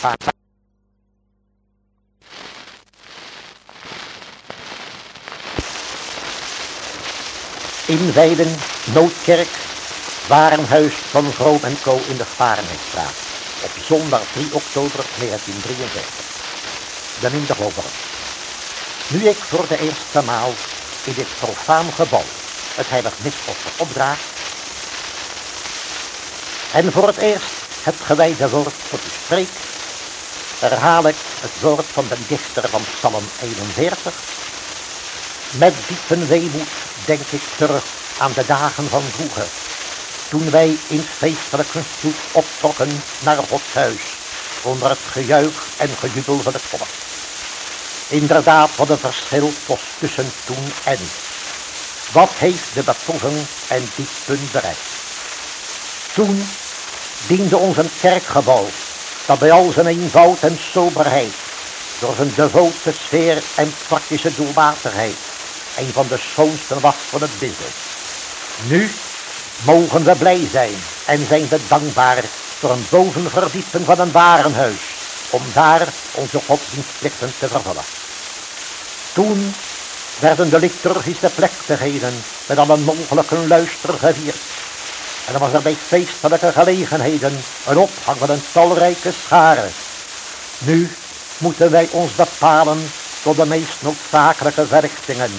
In Weiden, Noodkerk, Warenhuis van Vroom en Co. in de Varenheidstraat. Op zondag 3 oktober 1953. Beminde gelovig. Nu ik voor de eerste maal in dit profaan gebouw het heilig misoffer opdraag. En voor het eerst het gewijde woord tot u spreek, herhaal ik het woord van de dichter van Psalm 41. Met diepe weemoed denk ik terug aan de dagen van vroeger, toen wij in feestelijke stoet optrokken naar Gods huis, onder het gejuich en gejubel van het volk. Inderdaad, wat een verschil was tussen toen en. Wat heeft de beproeving en punt bereikt? Toen diende ons een kerkgebouw, dat bij al zijn eenvoud en soberheid, door zijn devote sfeer en praktische doelmatigheid, een van de schoonste was van het business. Nu mogen we blij zijn en zijn we dankbaar voor een bovenverdiepen van een warenhuis, om daar onze godsdienstplichten te vervullen. Toen werden de liturgische plechtigheden met alle mogelijke luister gevierd. En er was er bij feestelijke gelegenheden een opgang van een talrijke schare. Nu moeten wij ons bepalen tot de meest noodzakelijke verrichtingen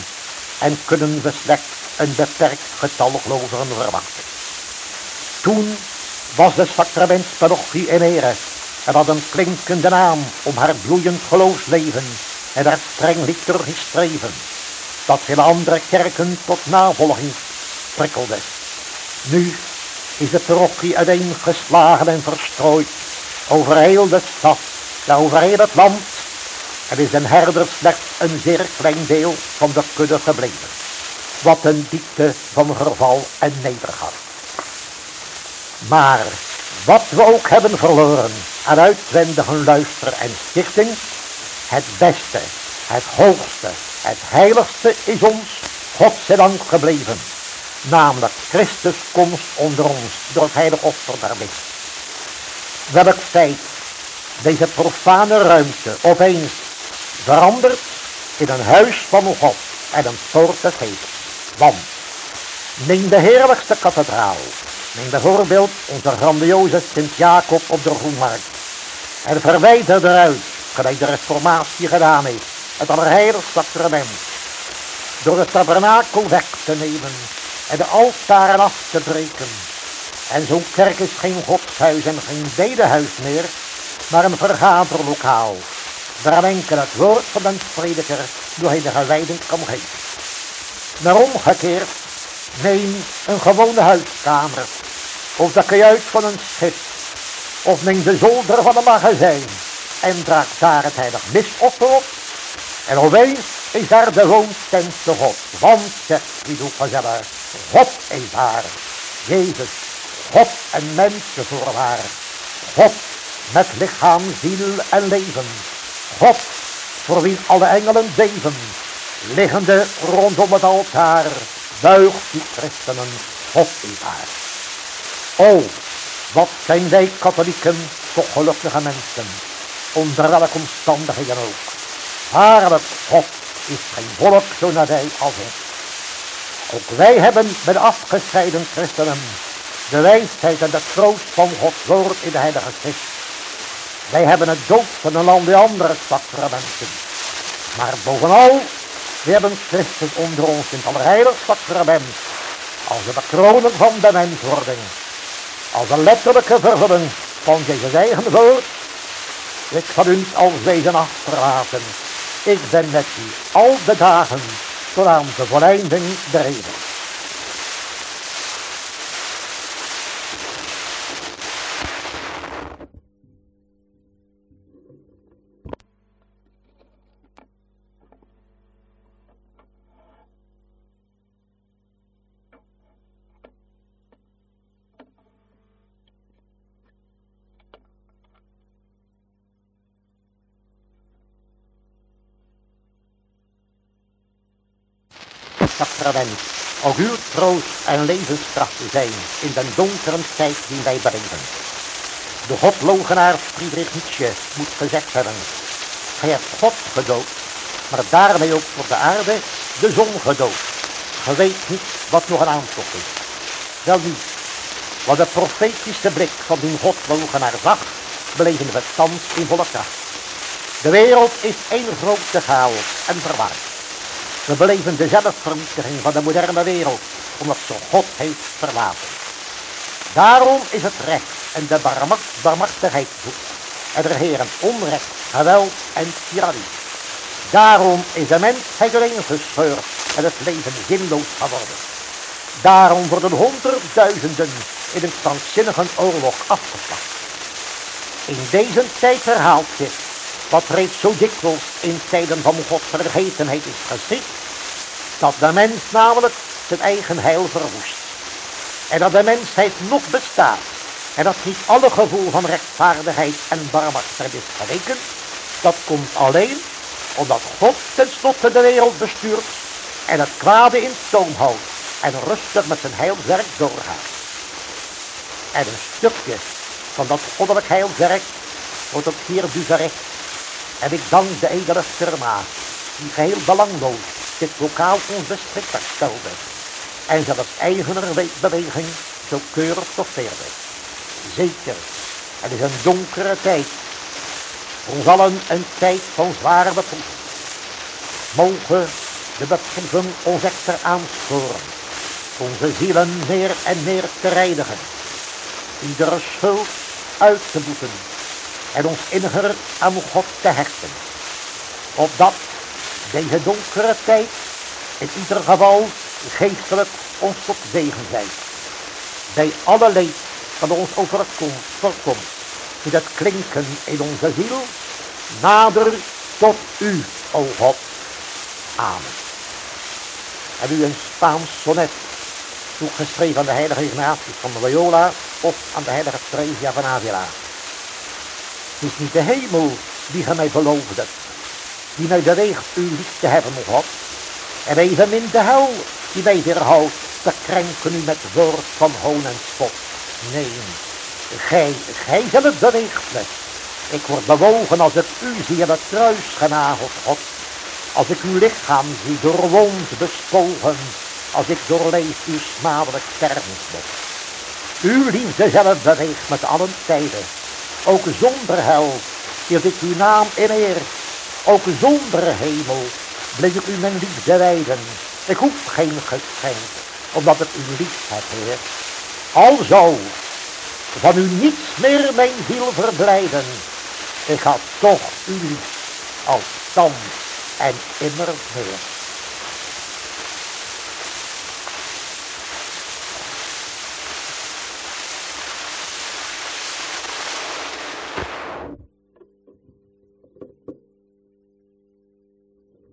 en kunnen we slechts een beperkt getal gelovigen verwachten. Toen was de sacramentsparochie in ere en had een klinkende naam om haar bloeiend geloofsleven en haar streng liturgisch streven, dat vele andere kerken tot navolging prikkelde. Nu is de parochie uiteengeslagen en verstrooid over heel de stad, ja over heel het land, en is een herder slechts een zeer klein deel van de kudde gebleven. Wat een diepte van verval en nedergang. Maar wat we ook hebben verloren aan uitwendige luister en stichting, het beste, het hoogste, het heiligste is ons, godzijdank, gebleven. Namelijk Christus komst onder ons door het heilige offer daar ligt. Welk feit deze profane ruimte opeens verandert in een huis van God en een soort hemels. Want neem de heerlijkste kathedraal, neem bijvoorbeeld onze grandioze Sint-Jacob op de Groenmarkt en verwijder eruit gelijk de reformatie gedaan heeft, het allerheiligste sacrament, door het tabernakel weg te nemen en de altaren af te breken. En zo'n kerk is geen godshuis en geen bedehuis meer, maar een vergaderlokaal, waar enkel het woord van de prediker doorheen de gewijding kan geven. Maar omgekeerd, neem een gewone huiskamer, of de kajuit van een schip, of neem de zolder van een magazijn, en draagt daar het heilig misoffer op. En opeens is daar de woonstem te God. Want, zegt die gezellig, God daar. Jezus, God en mensen voorwaar. God met lichaam, ziel en leven. God voor wie alle engelen beven. Liggende rondom het altaar, buigt die christenen, God is daar. O, wat zijn wij katholieken toch gelukkige mensen onder welke omstandigheden ook. Waarlijk, God is geen volk zo nabij als ons. Ook wij hebben met afgescheiden christenen de wijsheid en de troost van Gods woord in de heilige schrift. Wij hebben het een al die andere sacramenten. Maar bovenal, we hebben Christus onder ons in het allerheilig sacrament als de bekroning van de menswording. Als een letterlijke vervulling van Jezus eigen woord ik zal u als wezen achterlaten. Ik ben met u al de dagen tot aan de volleinding der eeuwen. Sacrament, auguur troost en levenskracht zijn in den donkere tijd die wij beleven. De godlogenaar Friedrich Nietzsche moet gezegd hebben. Gij hebt God gedood, maar daarmee ook voor de aarde de zon gedood. Ge weet niet wat nog een aantocht is. Wel niet, wat de profetische blik van die godlogenaar zag, beleven we thans in volle kracht. De wereld is één grote chaos en verwarring. We beleven de zelfvernietiging van de moderne wereld, omdat ze God heeft verlaten. Daarom is het recht en de barmachtigheid zoek. En er heren onrecht, geweld en tirannie. Daarom is de mensheid gescheurd en het leven zinloos geworden. Daarom worden honderdduizenden in een krankzinnige oorlog afgeslacht. In deze tijd herhaalt zich wat reeds zo dikwijls in tijden van Gods vergetenheid is geschied, dat de mens namelijk zijn eigen heil verwoest. En dat de mensheid nog bestaat, en dat niet alle gevoel van rechtvaardigheid en barmhartigheid is geweken, dat komt alleen omdat God tenslotte de wereld bestuurt en het kwade in toom houdt en rustig met zijn heilwerk doorgaat. En een stukje van dat goddelijk heilwerk wordt ook hier du verricht. En ik dank de edele firma, die geheel belangloos dit lokaal ons beschikbaar stelde. En zelfs eigener beweging zo keurig sorteerde. Zeker, het is een donkere tijd. Voor ons allen een tijd van zware beproeving. Mogen de beproeving ons echter. Onze zielen meer en meer te reinigen. Iedere schuld uit te boeten en ons inniger aan God te hechten. Opdat deze donkere tijd in ieder geval geestelijk ons tot zegen zijn. Bij alle leed dat ons overkomt, moet het klinken in onze ziel, nader tot u, o God. Amen. Heb u een Spaans sonnet toegeschreven aan de heilige Ignatius van Loyola of aan de heilige Theresia van Avila? Het is niet de hemel die gij mij beloofde, die mij beweegt u lief te hebben, God. En evenmin de hel die mij weerhoudt te krenken u met woord van hoon en spot. Nee, gij, gij het beweegt me. Ik word bewogen als ik u zie aan het kruis genageld, God. Als ik uw lichaam zie doorwond, bespogen, als ik doorleef uw smadelijk stervensbod. Uw liefde zelf beweegt met allen tijden. Ook zonder hel hield ik uw naam in eer. Ook zonder hemel bleef ik u mijn liefde wijden. Ik hoef geen geschenk, omdat ik u lief heb, Heer. Al zou van u niets meer mijn ziel verblijden. Ik had toch u lief, als dan en immer meer.